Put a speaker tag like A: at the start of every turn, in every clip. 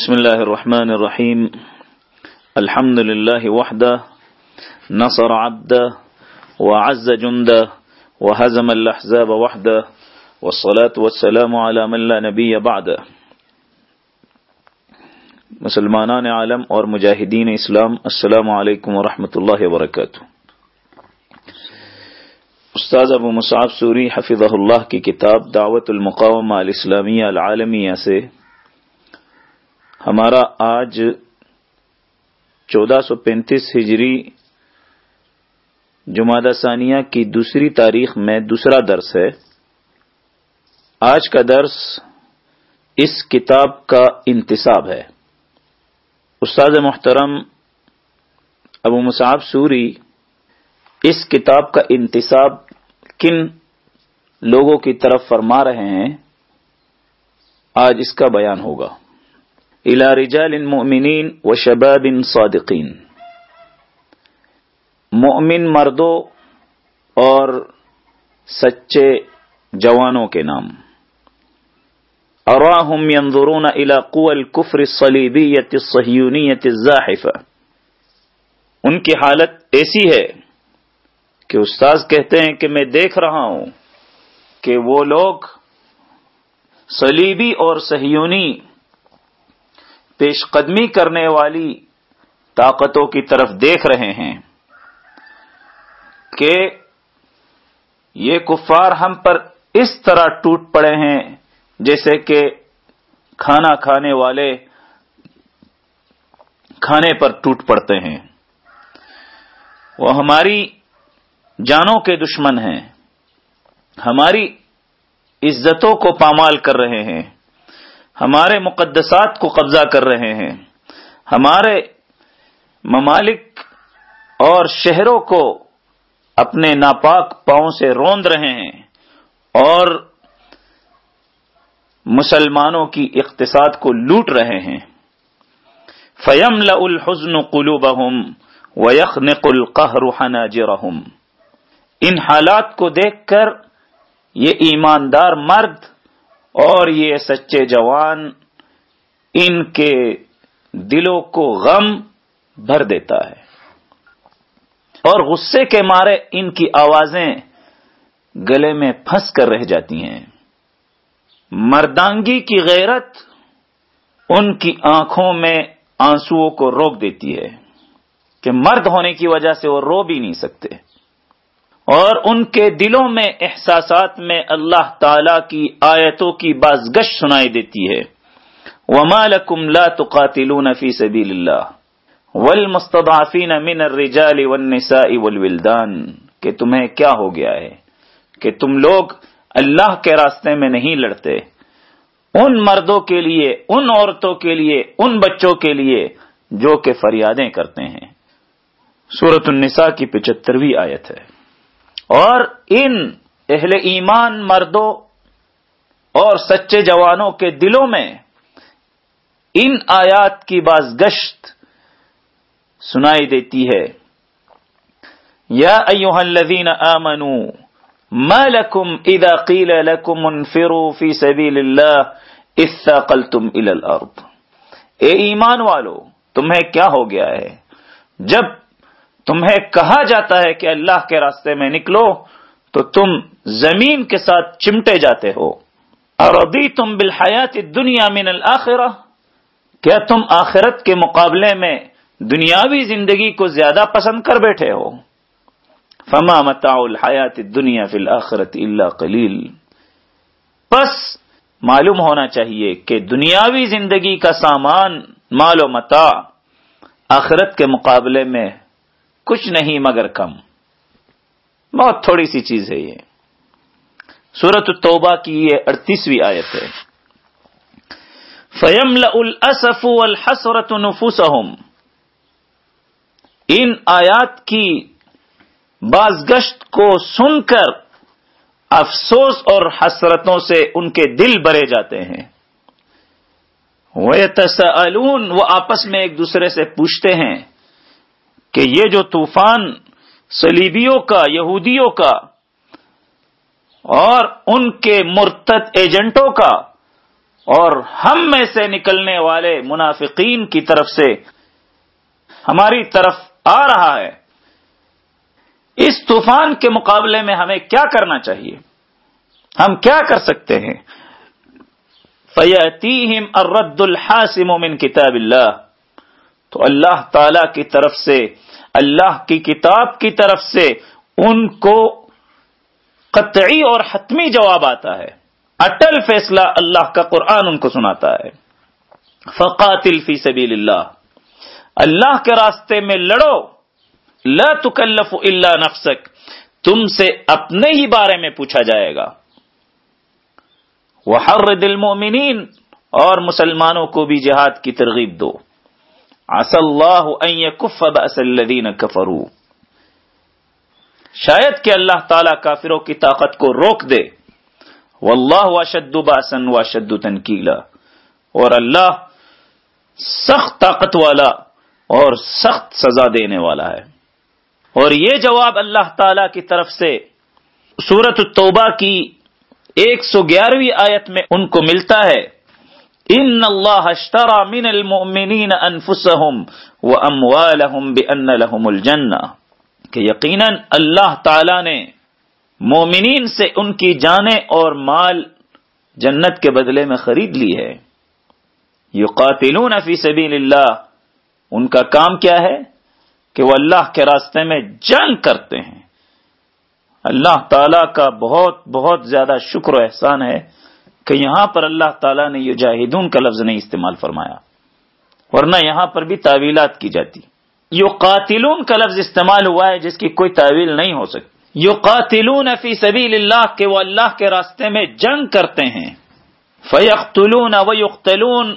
A: بسم الله الرحمن الرحيم. الحمد لله وحده. نصر عبده وعز جنده وهزم الأحزاب وحده. والصلاة والسلام على من لا نبي بعده. مسلمانان عالم اور مجاہدین اسلام، السلام علیکم ورحمۃ اللہ وبرکاتہ. استاد ابو مصعب سوری حفظ اللہ کی کتاب دعوت المقامہ الاسلامیہ العالمیہ سے ہمارا آج چودہ سو پینتیس ہجری جمادہ ثانیہ کی دوسری تاریخ میں دوسرا درس ہے۔ آج کا درس اس کتاب کا انتصاب ہے۔ استاد محترم ابو مصعب سوری، اس کتاب کا انتصاب کن لوگوں کی طرف فرما رہے ہیں، آج اس کا بیان ہوگا۔ الى رجال مؤمنین و شباب صادقین۔ مؤمن مردوں اور سچے جوانوں کے نام۔ اراہم ينظرون الى قوى الكفر الصلیبیت الصہیونیت الزاحفہ۔ ان کی حالت ایسی ہے کہ استاذ کہتے ہیں کہ میں دیکھ رہا ہوں کہ وہ لوگ صلیبی اور صہیونی پیش قدمی کرنے والی طاقتوں کی طرف دیکھ رہے ہیں کہ یہ کفار ہم پر اس طرح ٹوٹ پڑے ہیں جیسے کہ کھانا کھانے والے کھانے پر ٹوٹ پڑتے ہیں۔ وہ ہماری جانوں کے دشمن ہیں۔ ہماری عزتوں کو پامال کر رہے ہیں۔ ہمارے مقدسات کو قبضہ کر رہے ہیں۔ ہمارے ممالک اور شہروں کو اپنے ناپاک پاؤں سے روند رہے ہیں اور مسلمانوں کی اقتصاد کو لوٹ رہے ہیں۔ فیم الحزن قلو بہم و یخ نقل ان حالات کو دیکھ کر یہ ایماندار مرد اور یہ سچے جوان ان کے دلوں کو غم بھر دیتا ہے۔ اور غصے کے مارے ان کی آوازیں گلے میں پھنس کر رہ جاتی ہیں۔ مردانگی کی غیرت ان کی آنکھوں میں آنسو کو روک دیتی ہے کہ مرد ہونے کی وجہ سے وہ رو بھی نہیں سکتے۔ اور ان کے دلوں میں احساسات میں اللہ تعالی کی آیتوں کی بازگش سنائی دیتی ہے۔ وما لكم لا تقاتلون في سبيل الله والمستضعفين من الرجال والنساء والولدان کہ تمہیں کیا ہو گیا ہے؟ کہ تم لوگ اللہ کے راستے میں نہیں لڑتے۔ ان مردوں کے لیے، ان عورتوں کے لیے، ان بچوں کے لیے جو کہ فریادیں کرتے ہیں۔ سورت النساء کی پچہترویں آیت ہے۔ اور ان اہل ایمان مردوں اور سچے جوانوں کے دلوں میں ان آیات کی باز گشت سنائی دیتی ہے۔ یا ایوہ الذین آمنوا، ما لکم اذا قیل لکم انفروا فی سبیل اللہ اثاقلتم الى الارض۔ اے ایمان والو، تمہیں کیا ہو گیا ہے؟ جب تمہیں کہا جاتا ہے کہ اللہ کے راستے میں نکلو، تو تم زمین کے ساتھ چمٹے جاتے ہو۔ اور ابھی تم بالحیات دنیا من الآخرہ کیا تم آخرت کے مقابلے میں دنیاوی زندگی کو زیادہ پسند کر بیٹھے ہو؟ فما متاع الحیات دنیا فی الآخرت اللہ قلیل بس معلوم ہونا چاہیے کہ دنیاوی زندگی کا سامان مال و متا آخرت کے مقابلے میں کچھ نہیں مگر کم۔ بہت تھوڑی سی چیز ہے یہ۔ سورت التوبہ کی یہ اڑتیسویں آیت ہے۔ فیم الصف الحسرت نفوسہم ان آیات کی بازگشت کو سن کر افسوس اور حسرتوں سے ان کے دل بھرے جاتے ہیں۔ وہ وہ آپس میں ایک دوسرے سے پوچھتے ہیں کہ یہ جو طوفان سلیبیوں کا، یہودیوں کا اور ان کے مرتد ایجنٹوں کا اور ہم میں سے نکلنے والے منافقین کی طرف سے ہماری طرف آ رہا ہے، اس طوفان کے مقابلے میں ہمیں کیا کرنا چاہیے؟ ہم کیا کر سکتے ہیں؟ فیاتیہم الرد الحاسم من کتاب اللہ تو اللہ تعالی کی طرف سے، اللہ کی کتاب کی طرف سے ان کو قطعی اور حتمی جواب آتا ہے۔ اٹل فیصلہ اللہ کا قرآن ان کو سناتا ہے۔ فقاتل فی سبیل اللہ اللہ کے راستے میں لڑو۔ لا تکلف الا نفسک۔ تم سے اپنے ہی بارے میں پوچھا جائے گا۔ وہ ہر دل مومنین اور مسلمانوں کو بھی جہاد کی ترغیب دو۔ اللہ کف الذین کفروا شاید کہ اللہ تعالی کافروں کی طاقت کو روک دے۔ واللہ واشد باسن واشد تنکیلا۔ اور اللہ سخت طاقت والا اور سخت سزا دینے والا ہے۔ اور یہ جواب اللہ تعالی کی طرف سے سورت التوبہ کی ایک سو گیارہویں آیت میں ان کو ملتا ہے۔ ان اللہ اشترى من المؤمنین انفسهم واموالهم بان لهم الجنہ کہ یقیناً اللہ تعالی نے مومنین سے ان کی جانیں اور مال جنت کے بدلے میں خرید لی ہے۔ یقاتلون فی سبیل اللہ ان کا کام کیا ہے؟ کہ وہ اللہ کے راستے میں جنگ کرتے ہیں۔ اللہ تعالی کا بہت بہت زیادہ شکر و احسان ہے کہ یہاں پر اللہ تعالیٰ نے یہ جاہدون کا لفظ نہیں استعمال فرمایا، ورنہ یہاں پر بھی تعویلات کی جاتی۔ یو قاتلون کا لفظ استعمال ہوا ہے جس کی کوئی تعویل نہیں ہو سکتی۔ یو قاتلون فی سبیل اللہ کے وہ اللہ کے راستے میں جنگ کرتے ہیں۔ فیختلون ویختلون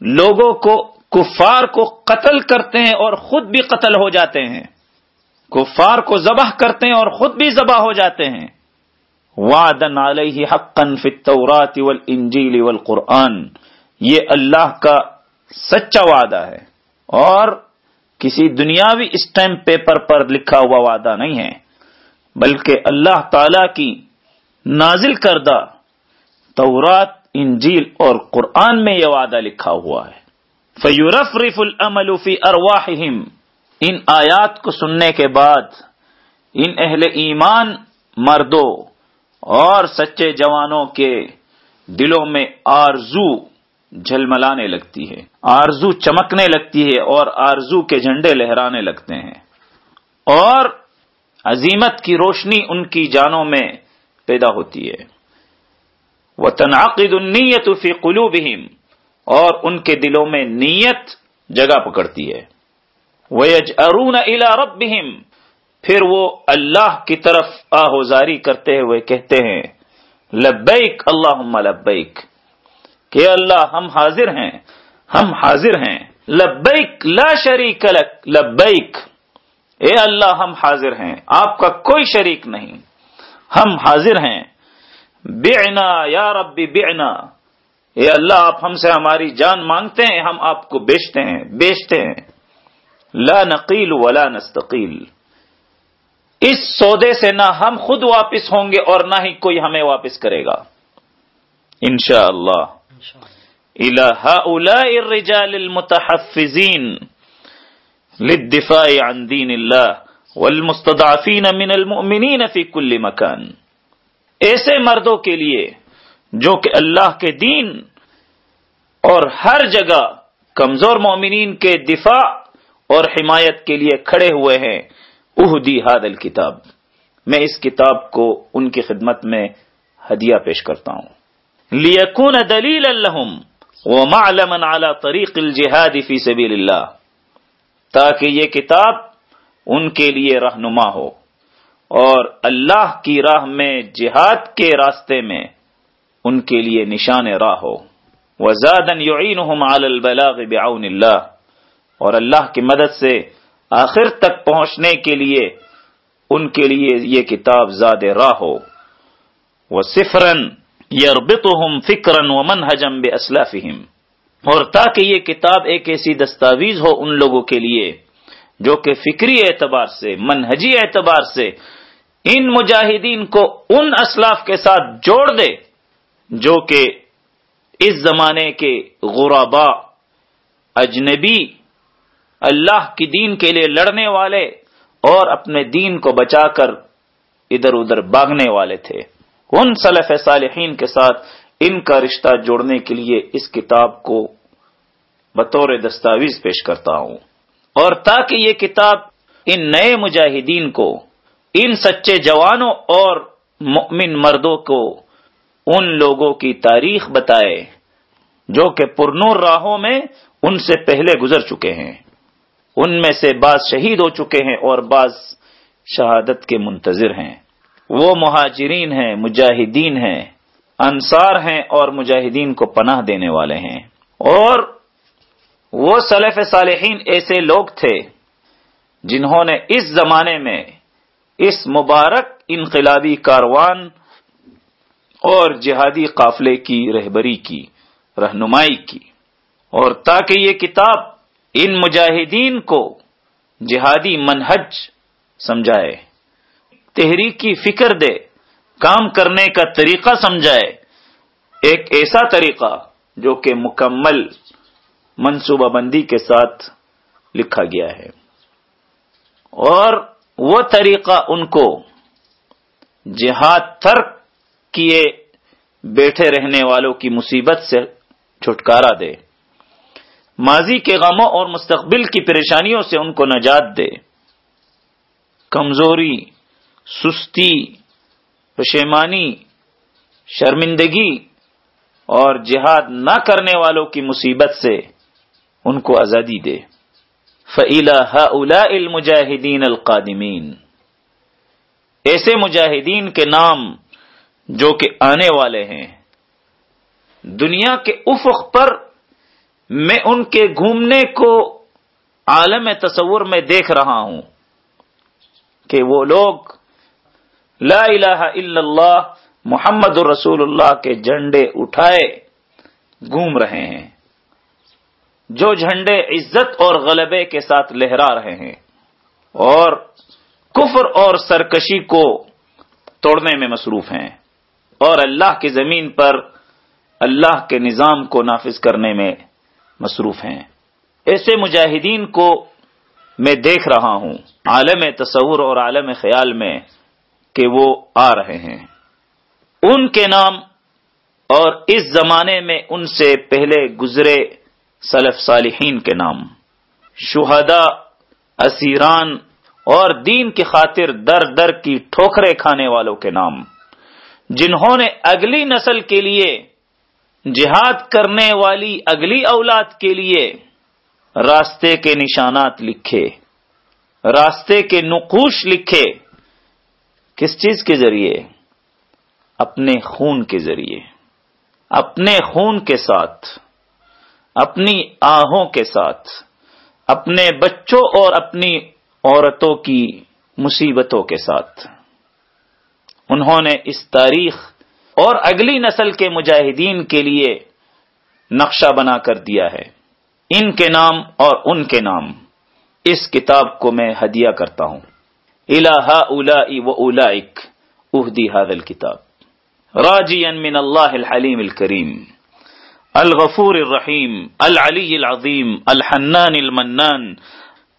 A: لوگوں کو کفار کو قتل کرتے ہیں اور خود بھی قتل ہو جاتے ہیں۔ کفار کو ذبح کرتے ہیں اور خود بھی ذبح ہو جاتے ہیں۔ وعدن علیہ حقا فی التورات والانجیل والقرآن۔ یہ اللہ کا سچا وعدہ ہے۔ اور کسی دنیاوی اسٹیمپ پیپر پر لکھا ہوا وعدہ نہیں ہے، بلکہ اللہ تعالی کی نازل کردہ تورات، انجیل اور قرآن میں یہ وعدہ لکھا ہوا ہے۔ فیورف رف العمل فی ارواہم ان آیات کو سننے کے بعد ان اہل ایمان مردوں اور سچے جوانوں کے دلوں میں آرزو جھلملانے لگتی ہے۔ آرزو چمکنے لگتی ہے اور آرزو کے جھنڈے لہرانے لگتے ہیں۔ اور عظیمت کی روشنی ان کی جانوں میں پیدا ہوتی ہے۔ وہ تنعقد النیت فی قلوبہم اور ان کے دلوں میں نیت جگہ پکڑتی ہے۔ وَيَجْأَرُونَ إِلَىٰ رَبِّهِمْ پھر وہ اللہ کی طرف آہوزاری کرتے ہوئے کہتے ہیں، لبیک، اللہم لبیک۔ کہ اللہ، ہم حاضر ہیں، ہم حاضر ہیں۔ لبیک، لا شریک لک، لبیک۔ اے اللہ، ہم حاضر ہیں۔ آپ کا کوئی شریک نہیں۔ ہم حاضر ہیں۔ بعنا، یا ربی، بعنا۔ اے اللہ، آپ ہم سے ہماری جان مانگتے ہیں، ہم آپ کو بیچتے ہیں بیچتے ہیں۔ لا نقیل ولا نستقیل۔ اس سودے سے نہ ہم خود واپس ہوں گے اور نہ ہی کوئی ہمیں واپس کرے گا۔ انشاء اللہ الرجال المتحفزین للدفاع عن دین اللہ والمستضعفین من المؤمنین فی کل مکان۔ ایسے مردوں کے لیے جو کہ اللہ کے دین اور ہر جگہ کمزور مومنین کے دفاع اور حمایت کے لیے کھڑے ہوئے ہیں۔ اہدی حاد الکتاب میں اس کتاب کو ان کی خدمت میں ہدیہ پیش کرتا ہوں۔ لیکون دلیل الحم و معلم اعلی طریق الجہاد فی سبیل اللہ، تاکہ یہ کتاب ان کے لیے رہنما ہو اور اللہ کی راہ میں جہاد کے راستے میں ان کے لیے نشان راہ ہو۔ وزادن یعینہم علی البلاغ بعون اللہ اور اللہ کی مدد سے آخر تک پہنچنے کے لیے ان کے لیے یہ کتاب زاد راہ ہو. وہ سفرن یربطہم فکرن و منہجم بے اسلافہم اور تاکہ یہ کتاب ایک ایسی دستاویز ہو ان لوگوں کے لیے جو کہ فکری اعتبار سے، منہجی اعتبار سے ان مجاہدین کو ان اسلاف کے ساتھ جوڑ دے جو کہ اس زمانے کے غربا اجنبی اللہ کی دین کے لیے لڑنے والے اور اپنے دین کو بچا کر ادھر ادھر باغنے والے تھے۔ ان سلف صالحین کے ساتھ ان کا رشتہ جوڑنے کے لیے اس کتاب کو بطور دستاویز پیش کرتا ہوں۔ اور تاکہ یہ کتاب ان نئے مجاہدین کو، ان سچے جوانوں اور مؤمن مردوں کو ان لوگوں کی تاریخ بتائے، جو کہ پرنور راہوں میں ان سے پہلے گزر چکے ہیں۔ ان میں سے بعض شہید ہو چکے ہیں اور بعض شہادت کے منتظر ہیں۔ وہ مہاجرین ہیں، مجاہدین ہیں، انصار ہیں اور مجاہدین کو پناہ دینے والے ہیں۔ اور وہ سلف صالحین ایسے لوگ تھے جنہوں نے اس زمانے میں اس مبارک انقلابی کاروان اور جہادی قافلے کی رہبری کی، رہنمائی کی۔ اور تاکہ یہ کتاب ان مجاہدین کو جہادی منہج سمجھائے تحریک فکر دے، کام کرنے کا طریقہ سمجھائے۔ ایک ایسا طریقہ جو کہ مکمل منصوبہ بندی کے ساتھ لکھا گیا ہے۔ اور وہ طریقہ ان کو جہاد ترک کیے بیٹھے رہنے والوں کی مصیبت سے چھٹکارا دے۔ ماضی کے غموں اور مستقبل کی پریشانیوں سے ان کو نجات دے۔ کمزوری، سستی، پشیمانی، شرمندگی اور جہاد نہ کرنے والوں کی مصیبت سے ان کو آزادی دے۔ فعلا الا المجاہدین القادمین ایسے مجاہدین کے نام جو کہ آنے والے ہیں۔ دنیا کے افق پر میں ان کے گھومنے کو عالم تصور میں دیکھ رہا ہوں کہ وہ لوگ لا الہ الا اللہ محمد رسول اللہ کے جھنڈے اٹھائے گھوم رہے ہیں، جو جھنڈے عزت اور غلبے کے ساتھ لہرا رہے ہیں اور کفر اور سرکشی کو توڑنے میں مصروف ہیں اور اللہ کی زمین پر اللہ کے نظام کو نافذ کرنے میں مصروف ہیں۔ ایسے مجاہدین کو میں دیکھ رہا ہوں، عالم تصور اور عالم خیال میں کہ وہ آ رہے ہیں۔ ان کے نام اور اس زمانے میں ان سے پہلے گزرے سلف صالحین کے نام۔ شہدا اسیران اور دین کی خاطر در در کی ٹھوکرے کھانے والوں کے نام۔ جنہوں نے اگلی نسل کے لیے جہاد کرنے والی اگلی اولاد کے لیے راستے کے نشانات لکھے، راستے کے نقوش لکھے کس چیز کے ذریعے؟ اپنے خون کے ذریعے، اپنے خون کے ساتھ، اپنی آہوں کے ساتھ، اپنے بچوں اور اپنی عورتوں کی مصیبتوں کے ساتھ۔ انہوں نے اس تاریخ اور اگلی نسل کے مجاہدین کے لیے نقشہ بنا کر دیا ہے۔ ان کے نام اور ان کے نام۔ اس کتاب کو میں ہدیہ کرتا ہوں۔ الہ الا و اولائک اہدی حاضل کتاب راجی من اللہ الحلیم الکریم۔ الغفور الرحیم، العلی العظیم، الحنان المنان۔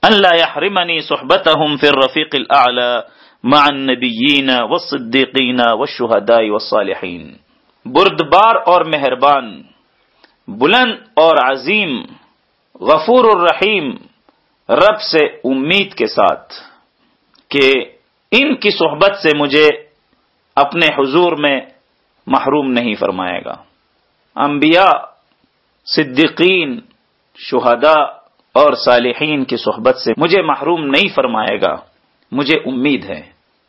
A: اللہ يحرمني صحبتهم في الرفيق الاعلى مع النبیین والصدیقین والشہداء والصالحین۔ بردبار اور مہربان، بلند اور عظیم، غفور الرحیم، رب سے امید کے ساتھ کہ ان کی صحبت سے مجھے اپنے حضور میں محروم نہیں فرمائے گا۔ انبیاء، صدیقین، شہداء اور صالحین کی صحبت سے مجھے محروم نہیں فرمائے گا۔ مجھے امید ہے۔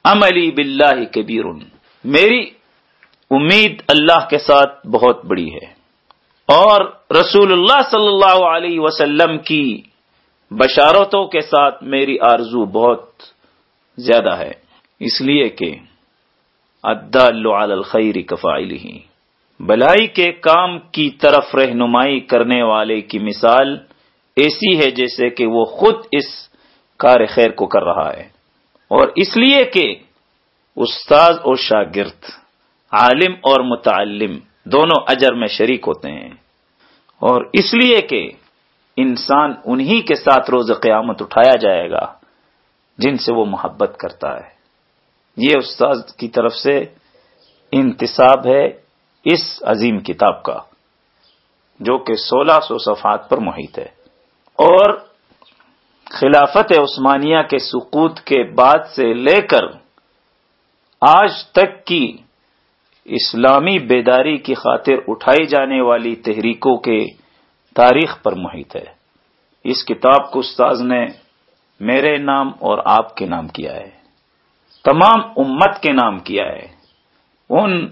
A: عملی باللہ کبیر میری امید اللہ کے ساتھ بہت بڑی ہے۔ اور رسول اللہ صلی اللہ علیہ وسلم کی بشارتوں کے ساتھ میری آرزو بہت زیادہ ہے۔ اس لیے کہ ادا الخیر کفائلی بلائی کے کام کی طرف رہنمائی کرنے والے کی مثال ایسی ہے جیسے کہ وہ خود اس کار خیر کو کر رہا ہے۔ اور اس لیے کہ استاذ اور شاگرد، عالم اور متعلم دونوں اجر میں شریک ہوتے ہیں۔ اور اس لیے کہ انسان انہی کے ساتھ روز قیامت اٹھایا جائے گا جن سے وہ محبت کرتا ہے۔ یہ استاد کی طرف سے انتصاب ہے اس عظیم کتاب کا، جو کہ سولہ سو صفحات پر محیط ہے۔ اور خلافت عثمانیہ کے سقوط کے بعد سے لے کر آج تک کی اسلامی بیداری کی خاطر اٹھائی جانے والی تحریکوں کے تاریخ پر محیط ہے۔ اس کتاب کو استاذ نے میرے نام اور آپ کے نام کیا ہے۔ تمام امت کے نام کیا ہے۔ ان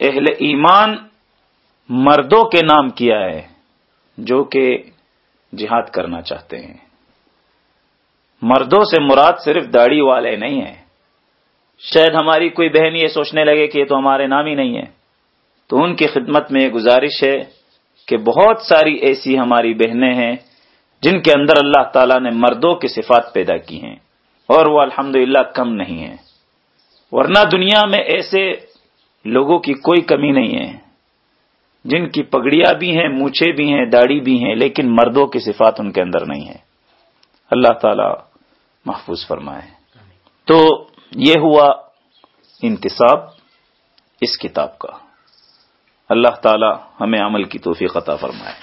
A: اہل ایمان مردوں کے نام کیا ہے جو کہ جہاد کرنا چاہتے ہیں۔ مردوں سے مراد صرف داڑھی والے نہیں ہیں۔ شاید ہماری کوئی بہن یہ سوچنے لگے کہ یہ تو ہمارے نام ہی نہیں ہے تو ان کی خدمت میں یہ گزارش ہے کہ بہت ساری ایسی ہماری بہنیں ہیں جن کے اندر اللہ تعالیٰ نے مردوں کی صفات پیدا کی ہیں اور وہ الحمد کم نہیں ہیں۔ ورنہ دنیا میں ایسے لوگوں کی کوئی کمی نہیں ہے۔ جن کی پگڑیاں بھی ہیں مونچھے بھی ہیں، داڑھی بھی ہیں، لیکن مردوں کی صفات ان کے اندر نہیں ہے اللہ تعالی محفوظ فرمائے۔ تو یہ ہوا انتصاب اس کتاب کا۔ اللہ تعالی ہمیں عمل کی توفیق عطا فرمائے۔